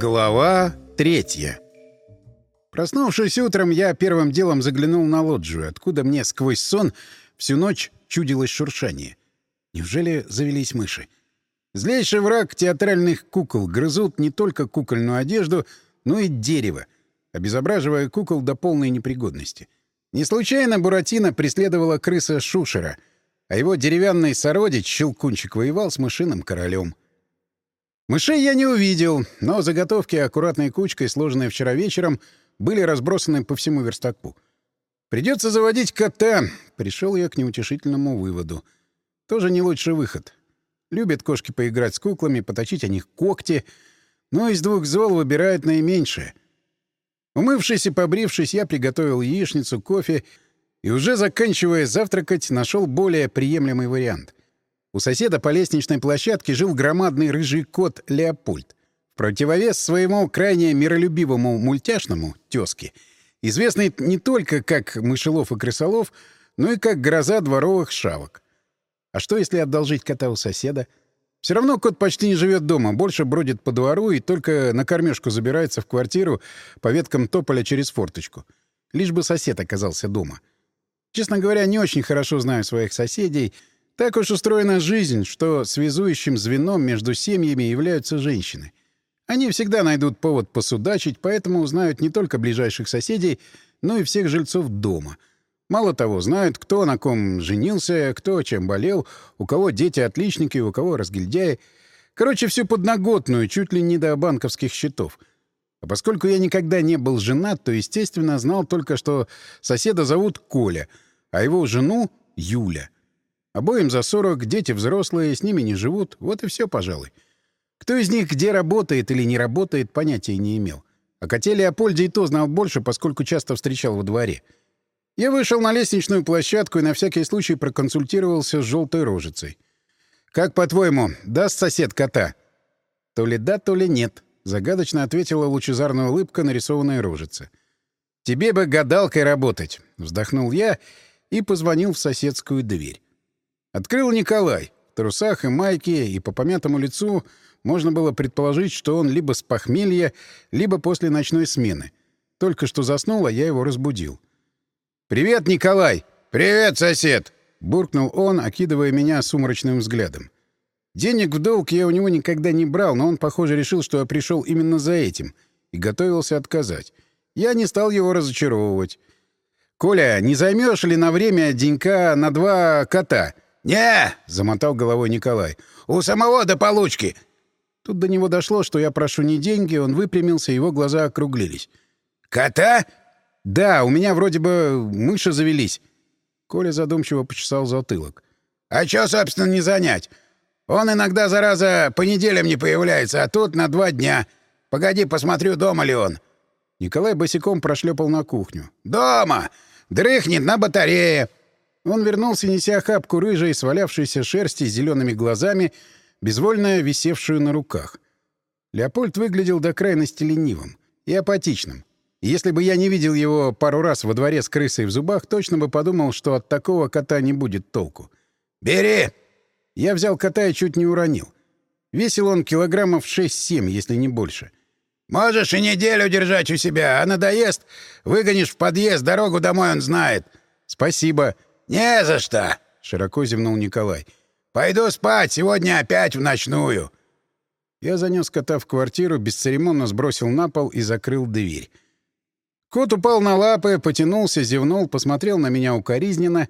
Глава третья Проснувшись утром, я первым делом заглянул на лоджию, откуда мне сквозь сон всю ночь чудилось шуршание. Неужели завелись мыши? Злейший враг театральных кукол грызут не только кукольную одежду, но и дерево, обезображивая кукол до полной непригодности. Не случайно Буратино преследовала крыса Шушера, а его деревянный сородич Щелкунчик воевал с мышиным королем. Мышей я не увидел, но заготовки, аккуратной кучкой, сложенные вчера вечером, были разбросаны по всему верстаку. Придется заводить кота. Пришел я к неутешительному выводу. Тоже не лучший выход. Любят кошки поиграть с куклами, поточить о них когти, но из двух зол выбирают наименьшее. Умывшись и побрившись, я приготовил яичницу, кофе и, уже заканчивая завтракать, нашел более приемлемый вариант. У соседа по лестничной площадке жил громадный рыжий кот Леопольд. В противовес своему крайне миролюбивому мультяшному тёзке, известный не только как мышелов и крысолов, но и как гроза дворовых шавок. А что, если одолжить кота у соседа? Все равно кот почти не живет дома, больше бродит по двору и только на кормежку забирается в квартиру по веткам тополя через форточку. Лишь бы сосед оказался дома. Честно говоря, не очень хорошо знаю своих соседей — так уж устроена жизнь, что связующим звеном между семьями являются женщины. Они всегда найдут повод посудачить, поэтому узнают не только ближайших соседей, но и всех жильцов дома. Мало того, знают, кто на ком женился, кто чем болел, у кого дети отличники, у кого разгильдяи. Короче, всю подноготную, чуть ли не до банковских счетов. А поскольку я никогда не был женат, то, естественно, знал только, что соседа зовут Коля, а его жену — Юля — Обоим за 40, дети взрослые, с ними не живут. Вот и все, пожалуй. Кто из них где работает или не работает, понятия не имел. О коте Леопольде и то знал больше, поскольку часто встречал во дворе. Я вышел на лестничную площадку и на всякий случай проконсультировался с желтой рожицей. «Как, по-твоему, даст сосед кота?» «То ли да, то ли нет», — загадочно ответила лучезарная улыбка, нарисованная рожица. «Тебе бы гадалкой работать», — вздохнул я и позвонил в соседскую дверь. Открыл Николай. В трусах и майке, и по помятому лицу можно было предположить, что он либо с похмелья, либо после ночной смены. Только что заснул, а я его разбудил. «Привет, Николай!» «Привет, сосед!» — буркнул он, окидывая меня сумрачным взглядом. Денег в долг я у него никогда не брал, но он, похоже, решил, что я пришел именно за этим, и готовился отказать. Я не стал его разочаровывать. «Коля, не займешь ли на время денька на два кота?» «Не!» — замотал головой Николай. «У самого до получки!» Тут до него дошло, что я прошу не деньги, он выпрямился, его глаза округлились. «Кота?» «Да, у меня вроде бы мыши завелись». Коля задумчиво почесал затылок. «А чё, собственно, не занять? Он иногда, зараза, по неделям не появляется, а тут на два дня. Погоди, посмотрю, дома ли он». Николай босиком прошлепал на кухню. «Дома! Дрыхнет на батарее!» Он вернулся, неся охапку рыжей, свалявшейся шерсти с зелеными глазами, безвольно висевшую на руках. Леопольд выглядел до крайности ленивым и апатичным. если бы я не видел его пару раз во дворе с крысой в зубах, точно бы подумал, что от такого кота не будет толку. «Бери!» Я взял кота и чуть не уронил. Весил он килограммов 6-7, если не больше. «Можешь и неделю держать у себя, а надоест, выгонишь в подъезд, дорогу домой он знает». «Спасибо». «Не за что!» — широко зевнул Николай. «Пойду спать, сегодня опять в ночную!» Я занес кота в квартиру, бесцеремонно сбросил на пол и закрыл дверь. Кот упал на лапы, потянулся, зевнул, посмотрел на меня укоризненно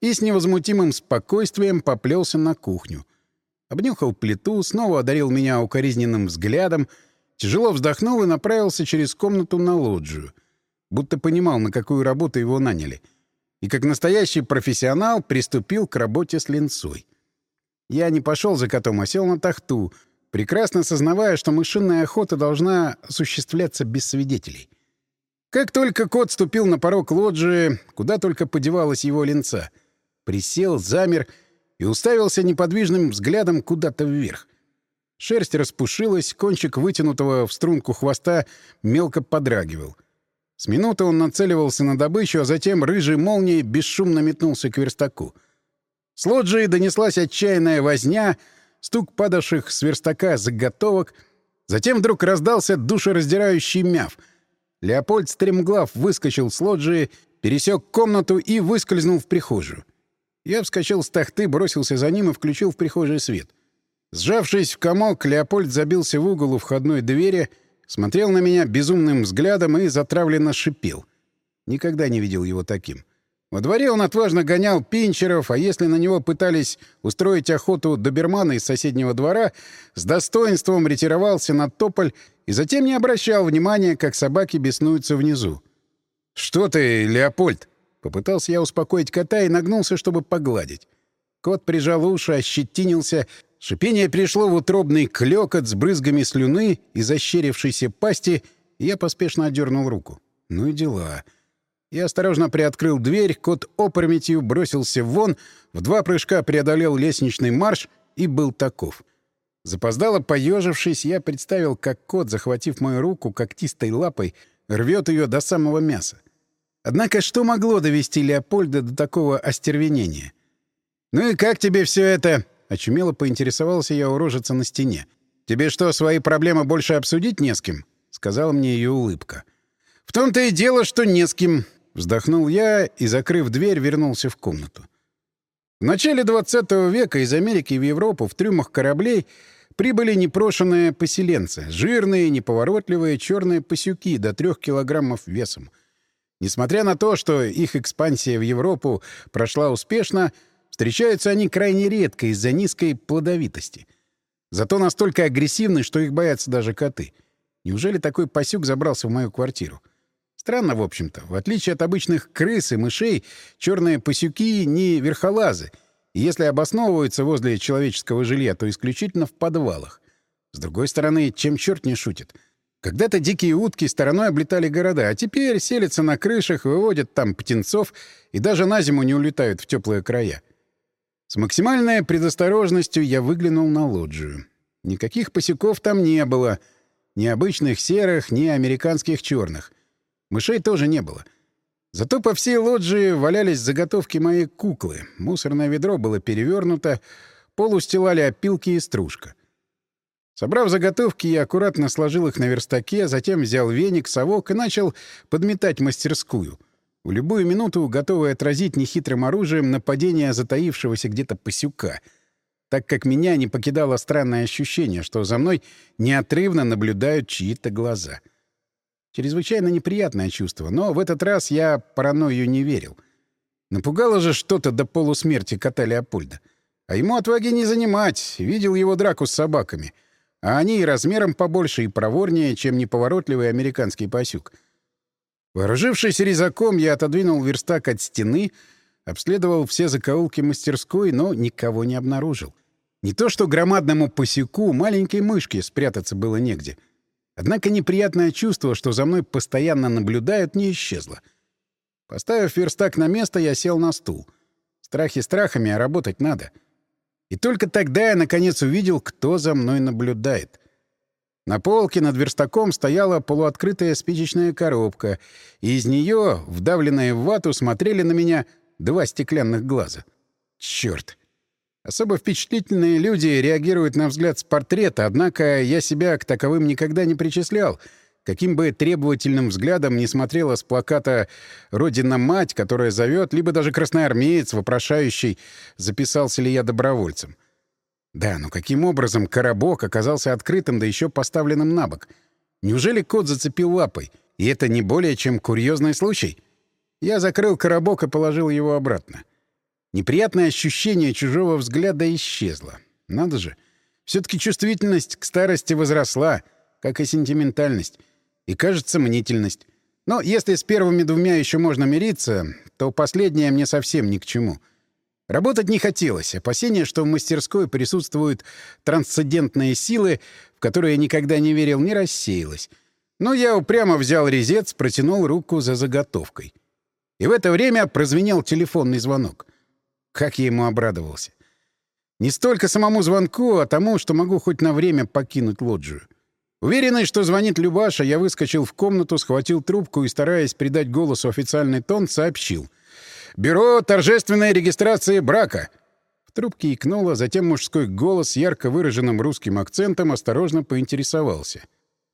и с невозмутимым спокойствием поплелся на кухню. Обнюхал плиту, снова одарил меня укоризненным взглядом, тяжело вздохнул и направился через комнату на лоджию. Будто понимал, на какую работу его наняли — и как настоящий профессионал приступил к работе с линцой. Я не пошел за котом, а сел на тахту, прекрасно сознавая, что мышиная охота должна осуществляться без свидетелей. Как только кот ступил на порог лоджии, куда только подевалась его линца, присел, замер и уставился неподвижным взглядом куда-то вверх. Шерсть распушилась, кончик вытянутого в струнку хвоста мелко подрагивал — с минуты он нацеливался на добычу, а затем рыжей молнией бесшумно метнулся к верстаку. С лоджии донеслась отчаянная возня, стук падавших с верстака заготовок, Затем вдруг раздался душераздирающий мяв. Леопольд стремглав выскочил с лоджии, пересек комнату и выскользнул в прихожую. Я вскочил с тахты, бросился за ним и включил в прихожей свет. Сжавшись в комок, Леопольд забился в угол у входной двери, смотрел на меня безумным взглядом и затравленно шипел. Никогда не видел его таким. Во дворе он отважно гонял пинчеров, а если на него пытались устроить охоту добермана из соседнего двора, с достоинством ретировался на тополь и затем не обращал внимания, как собаки беснуются внизу. «Что ты, Леопольд?» Попытался я успокоить кота и нагнулся, чтобы погладить. Кот прижал уши, ощетинился. Шипение пришло в утробный клёкот с брызгами слюны и защерившейся пасти, и я поспешно отдернул руку. Ну и дела. Я осторожно приоткрыл дверь, кот опрометью бросился вон, в два прыжка преодолел лестничный марш и был таков. Запоздало поежившись, я представил, как кот, захватив мою руку когтистой лапой, рвет ее до самого мяса. Однако что могло довести Леопольда до такого остервенения? «Ну и как тебе все это?» — очумело поинтересовался я у рожица на стене. «Тебе что, свои проблемы больше обсудить не с кем?» — сказала мне ее улыбка. «В том-то и дело, что не с кем», — вздохнул я и, закрыв дверь, вернулся в комнату. В начале 20 века из Америки в Европу в трюмах кораблей прибыли непрошенные поселенцы, жирные, неповоротливые черные пасюки до трех килограммов весом — Несмотря на то, что их экспансия в Европу прошла успешно, встречаются они крайне редко из-за низкой плодовитости. Зато настолько агрессивны, что их боятся даже коты. Неужели такой пасюк забрался в мою квартиру? Странно, в общем-то. В отличие от обычных крыс и мышей, черные пасюки не верхолазы, и если обосновываются возле человеческого жилья, то исключительно в подвалах. С другой стороны, чем черт не шутит — когда-то дикие утки стороной облетали города, а теперь селятся на крышах, выводят там птенцов и даже на зиму не улетают в теплые края. С максимальной предосторожностью я выглянул на лоджию. Никаких посеков там не было. Ни обычных серых, ни американских черных. Мышей тоже не было. Зато по всей лоджии валялись заготовки моей куклы. Мусорное ведро было перевернуто, пол устилали опилки и стружка. Собрав заготовки, я аккуратно сложил их на верстаке, затем взял веник, совок и начал подметать мастерскую. В любую минуту готовый отразить нехитрым оружием нападение затаившегося где-то пасюка, так как меня не покидало странное ощущение, что за мной неотрывно наблюдают чьи-то глаза. Чрезвычайно неприятное чувство, но в этот раз я паранойю не верил. Напугало же что-то до полусмерти кота Леопольда. А ему отваги не занимать, видел его драку с собаками — а они и размером побольше, и проворнее, чем неповоротливый американский пасюк. Вооружившись резаком, я отодвинул верстак от стены, обследовал все закоулки мастерской, но никого не обнаружил. Не то что громадному пасеку, маленькой мышке спрятаться было негде. Однако неприятное чувство, что за мной постоянно наблюдают, не исчезло. Поставив верстак на место, я сел на стул. Страхи страхами, а работать надо — и только тогда я, наконец, увидел, кто за мной наблюдает. На полке над верстаком стояла полуоткрытая спичечная коробка, и из нее, вдавленные в вату, смотрели на меня два стеклянных глаза. Черт! Особо впечатлительные люди реагируют на взгляд с портрета, однако я себя к таковым никогда не причислял — Каким бы требовательным взглядом не смотрела с плаката «Родина-мать», которая зовет, либо даже красноармеец, вопрошающий, записался ли я добровольцем. Да, но каким образом коробок оказался открытым, да еще поставленным на бок? Неужели кот зацепил лапой? И это не более чем курьезный случай? Я закрыл коробок и положил его обратно. Неприятное ощущение чужого взгляда исчезло. Надо же. все таки чувствительность к старости возросла, как и сентиментальность и, кажется, мнительность. Но если с первыми двумя еще можно мириться, то последнее мне совсем ни к чему. Работать не хотелось. Опасение, что в мастерской присутствуют трансцендентные силы, в которые я никогда не верил, не рассеялось. Но я упрямо взял резец, протянул руку за заготовкой. И в это время прозвенел телефонный звонок. Как я ему обрадовался. Не столько самому звонку, а тому, что могу хоть на время покинуть лоджию. Уверенный, что звонит Любаша, я выскочил в комнату, схватил трубку и, стараясь придать голосу официальный тон, сообщил. «Бюро торжественной регистрации брака». В трубке икнуло, затем мужской голос с ярко выраженным русским акцентом осторожно поинтересовался.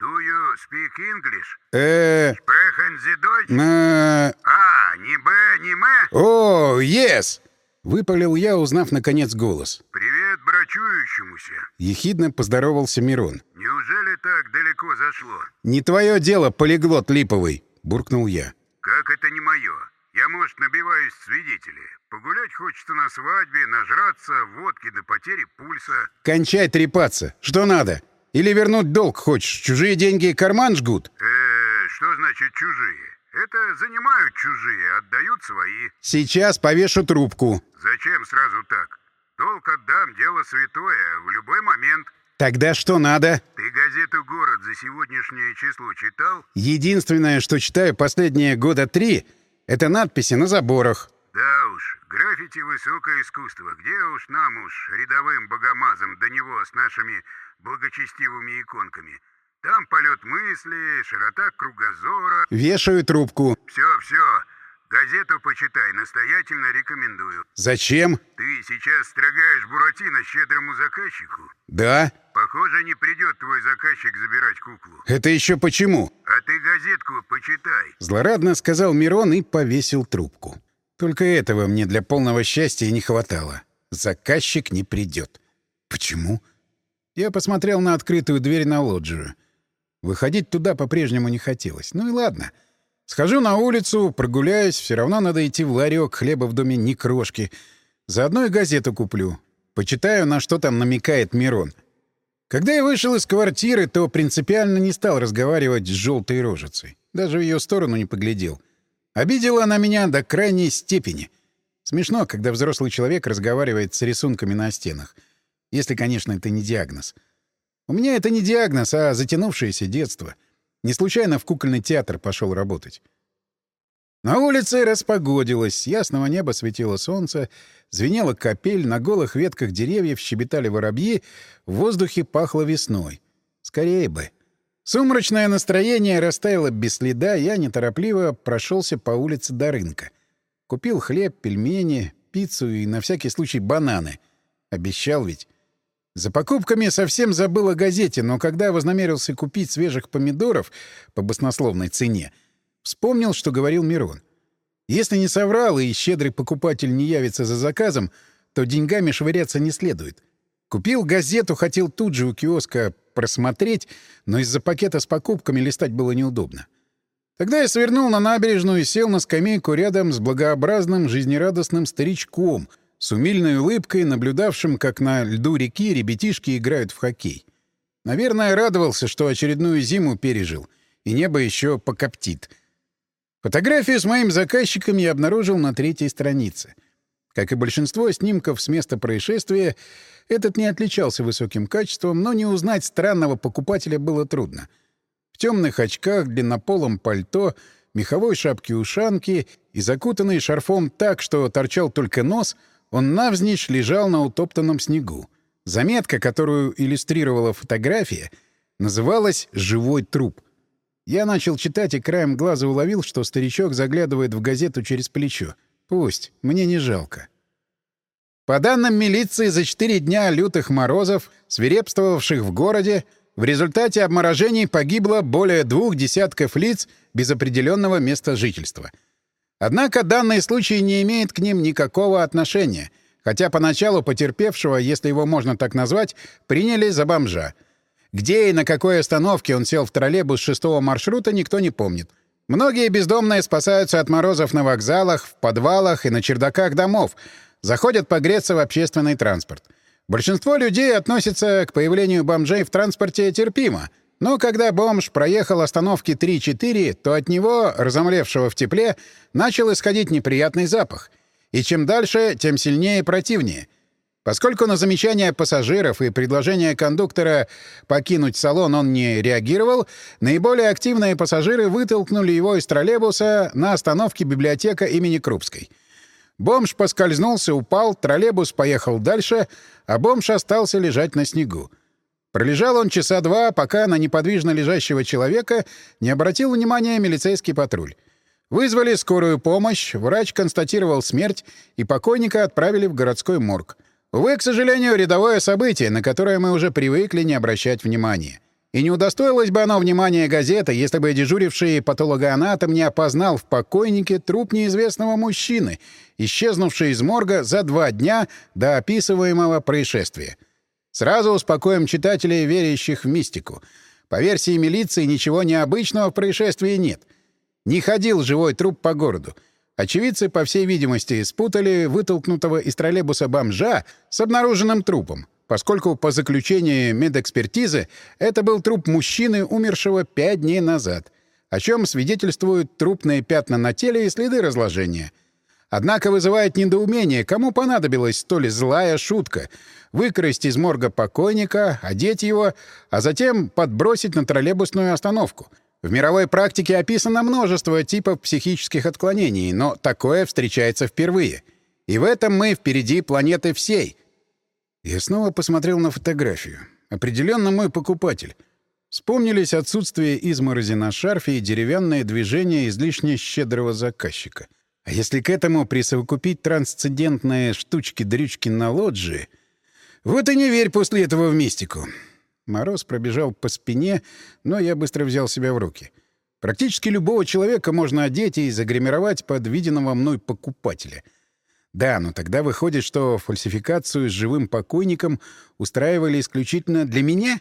«Do you speak English? э Sprechen Sie Deutsch? на... А, не Б, не М? О, yes! Выпалил я, узнав, наконец, голос. Привет брачующемуся. Ехидно поздоровался Мирон. Неужели так далеко зашло? «Не твое дело, полиглот липовый!» — буркнул я. Как это не мое? Я, может, набиваюсь свидетели. Погулять хочется на свадьбе, нажраться, водки до потери пульса. «Кончай трепаться! Что надо? Или вернуть долг хочешь? Чужие деньги карман жгут?» Э, что значит чужие? Это занимают чужие, отдают свои. «Сейчас повешу трубку». Зачем сразу так? Долг отдам, дело святое, в любой момент. «Тогда что надо?» Ты газету «Город» за сегодняшнее число читал? Единственное, что читаю последние года три, это надписи на заборах. Да уж, граффити — высокое искусство. Где уж нам уж, рядовым богомазам, до него с нашими благочестивыми иконками? Там полет мысли, широта кругозора. Вешаю трубку. Все, все. Газету почитай, настоятельно рекомендую. «Зачем?» Ты сейчас строгаешь Буратино щедрому заказчику? «Да». Похоже, не придет твой заказчик забирать куклу. «Это еще почему?» А ты газетку почитай. Злорадно сказал Мирон и повесил трубку. Только этого мне для полного счастья и не хватало. Заказчик не придет. Почему? Я посмотрел на открытую дверь на лоджию. Выходить туда по-прежнему не хотелось. Ну и ладно. Схожу на улицу, прогуляюсь, все равно надо идти в ларек, хлеба в доме ни крошки. Заодно и газету куплю. Почитаю, на что там намекает Мирон. Когда я вышел из квартиры, то принципиально не стал разговаривать с желтой рожицей. Даже в ее сторону не поглядел. Обидела она меня до крайней степени. Смешно, когда взрослый человек разговаривает с рисунками на стенах. Если, конечно, это не диагноз. У меня это не диагноз, а затянувшееся детство. Не случайно в кукольный театр пошел работать. На улице распогодилось, ясного неба светило солнце, звенела капель, на голых ветках деревьев щебетали воробьи, в воздухе пахло весной. Скорее бы. Сумрачное настроение растаяло без следа, я неторопливо прошелся по улице до рынка. Купил хлеб, пельмени, пиццу и на всякий случай бананы. Обещал ведь. За покупками совсем забыл о газете, но когда вознамерился купить свежих помидоров по баснословной цене, вспомнил, что говорил Мирон. Если не соврал и щедрый покупатель не явится за заказом, то деньгами швыряться не следует. Купил газету, хотел тут же у киоска просмотреть, но из-за пакета с покупками листать было неудобно. Тогда я свернул на набережную и сел на скамейку рядом с благообразным, жизнерадостным старичком — с умильной улыбкой, наблюдавшим, как на льду реки ребятишки играют в хоккей. Наверное, радовался, что очередную зиму пережил, и небо еще покоптит. Фотографию с моим заказчиком я обнаружил на третьей странице. Как и большинство снимков с места происшествия, этот не отличался высоким качеством, но не узнать странного покупателя было трудно. В темных очках, длиннополом пальто, меховой шапке-ушанке и закутанный шарфом так, что торчал только нос — он навзничь лежал на утоптанном снегу. Заметка, которую иллюстрировала фотография, называлась «Живой труп». Я начал читать и краем глаза уловил, что старичок заглядывает в газету через плечо. Пусть, мне не жалко. По данным милиции, за четыре дня лютых морозов, свирепствовавших в городе, в результате обморожений погибло более двух десятков лиц без определенного места жительства — Однако данный случай не имеет к ним никакого отношения, хотя поначалу потерпевшего, если его можно так назвать, приняли за бомжа. Где и на какой остановке он сел в троллейбус шестого маршрута, никто не помнит. Многие бездомные спасаются от морозов на вокзалах, в подвалах и на чердаках домов, заходят погреться в общественный транспорт. Большинство людей относятся к появлению бомжей в транспорте терпимо — но когда бомж проехал остановки 3-4, то от него, разомлевшего в тепле, начал исходить неприятный запах. И чем дальше, тем сильнее и противнее. Поскольку на замечания пассажиров и предложение кондуктора покинуть салон он не реагировал, наиболее активные пассажиры вытолкнули его из троллейбуса на остановке библиотека имени Крупской. Бомж поскользнулся, упал, троллейбус поехал дальше, а бомж остался лежать на снегу. Пролежал он часа два, пока на неподвижно лежащего человека не обратил внимания милицейский патруль. Вызвали скорую помощь, врач констатировал смерть, и покойника отправили в городской морг. Увы, к сожалению, рядовое событие, на которое мы уже привыкли не обращать внимания. И не удостоилось бы оно внимания газеты, если бы дежуривший патологоанатом не опознал в покойнике труп неизвестного мужчины, исчезнувший из морга за два дня до описываемого происшествия. Сразу успокоим читателей, верящих в мистику. По версии милиции, ничего необычного в происшествии нет. Не ходил живой труп по городу. Очевидцы, по всей видимости, спутали вытолкнутого из троллейбуса бомжа с обнаруженным трупом, поскольку, по заключению медэкспертизы, это был труп мужчины, умершего пять дней назад, о чем свидетельствуют трупные пятна на теле и следы разложения. Однако вызывает недоумение, кому понадобилась столь злая шутка — выкрасть из морга покойника, одеть его, а затем подбросить на троллейбусную остановку — в мировой практике описано множество типов психических отклонений, но такое встречается впервые. И в этом мы впереди планеты всей. Я снова посмотрел на фотографию. Определенно мой покупатель. Вспомнились отсутствие изморози на шарфе и деревянное движение излишне щедрого заказчика. А если к этому присовокупить трансцендентные штучки-дрючки на лоджии... Вот и не верь после этого в мистику. Мороз пробежал по спине, но я быстро взял себя в руки. Практически любого человека можно одеть и загримировать под виденного мной покупателя. Да, но тогда выходит, что фальсификацию с живым покойником устраивали исключительно для меня?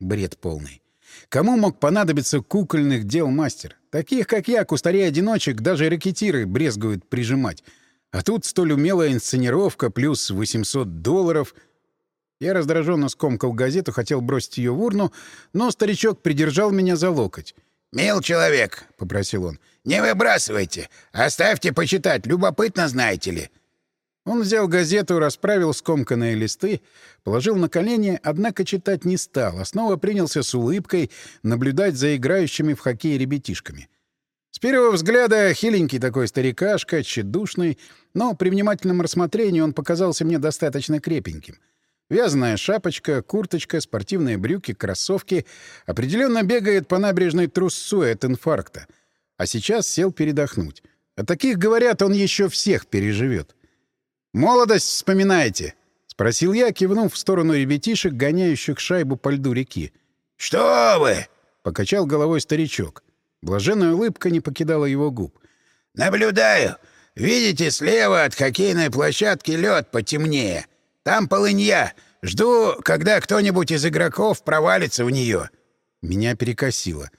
Бред полный. Кому мог понадобиться кукольных дел мастер? Таких, как я, кустарей-одиночек, даже ракетиры брезгуют прижимать. А тут столь умелая инсценировка плюс 800 долларов — я раздраженно скомкал газету, хотел бросить ее в урну, но старичок придержал меня за локоть. «Мил человек», — попросил он, — «не выбрасывайте. Оставьте почитать. Любопытно, знаете ли». Он взял газету, расправил скомканные листы, положил на колени, однако читать не стал, а снова принялся с улыбкой наблюдать за играющими в хоккей ребятишками. С первого взгляда хиленький такой старикашка, тщедушный, но при внимательном рассмотрении он показался мне достаточно крепеньким — Вязаная шапочка, курточка, спортивные брюки, кроссовки. Определенно бегает по набережной трусцой от инфаркта. А сейчас сел передохнуть. О таких, говорят, он еще всех переживет. «Молодость вспоминаете?» — спросил я, кивнув в сторону ребятишек, гоняющих шайбу по льду реки. «Что вы?» — покачал головой старичок. Блаженная улыбка не покидала его губ. «Наблюдаю. Видите, слева от хоккейной площадки лед потемнее. Там полынья. Жду, когда кто-нибудь из игроков провалится в нее. Меня перекосило.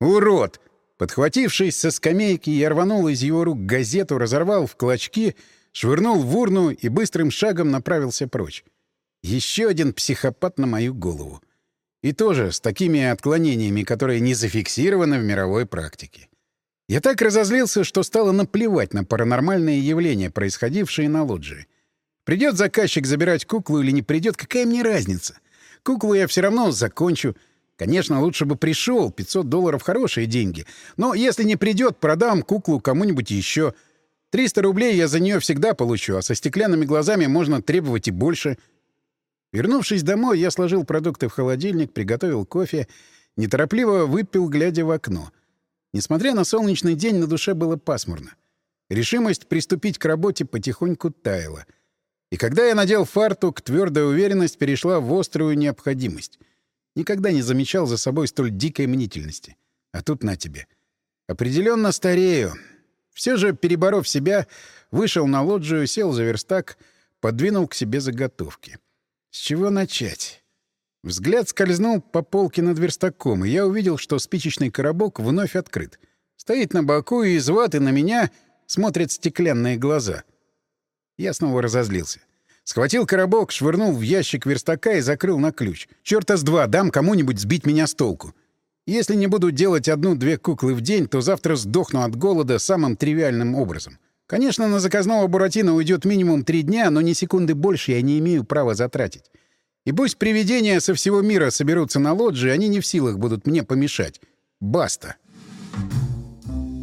«Урод!» Подхватившись со скамейки, я рванул из его рук газету, разорвал в клочки, швырнул в урну и быстрым шагом направился прочь. Еще один психопат на мою голову. И тоже с такими отклонениями, которые не зафиксированы в мировой практике. Я так разозлился, что стало наплевать на паранормальные явления, происходившие на лоджии. Придет заказчик забирать куклу или не придет, какая мне разница? Куклу я все равно закончу. Конечно, лучше бы пришел, 500 долларов — хорошие деньги. Но если не придет, продам куклу кому-нибудь еще. 300 рублей я за нее всегда получу, а со стеклянными глазами можно требовать и больше. Вернувшись домой, я сложил продукты в холодильник, приготовил кофе, неторопливо выпил, глядя в окно. Несмотря на солнечный день, на душе было пасмурно. Решимость приступить к работе потихоньку таяла — и когда я надел фартук, твердая уверенность перешла в острую необходимость. Никогда не замечал за собой столь дикой мнительности. А тут на тебе. Определенно старею. Все же, переборов себя, вышел на лоджию, сел за верстак, подвинул к себе заготовки. С чего начать? Взгляд скользнул по полке над верстаком, и я увидел, что спичечный коробок вновь открыт. Стоит на боку, и из ваты на меня смотрят стеклянные глаза — я снова разозлился. Схватил коробок, швырнул в ящик верстака и закрыл на ключ. Чёрта с два, дам кому-нибудь сбить меня с толку. Если не буду делать одну-две куклы в день, то завтра сдохну от голода самым тривиальным образом. Конечно, на заказного Буратино уйдет минимум три дня, но ни секунды больше я не имею права затратить. И пусть привидения со всего мира соберутся на лоджии, они не в силах будут мне помешать. Баста.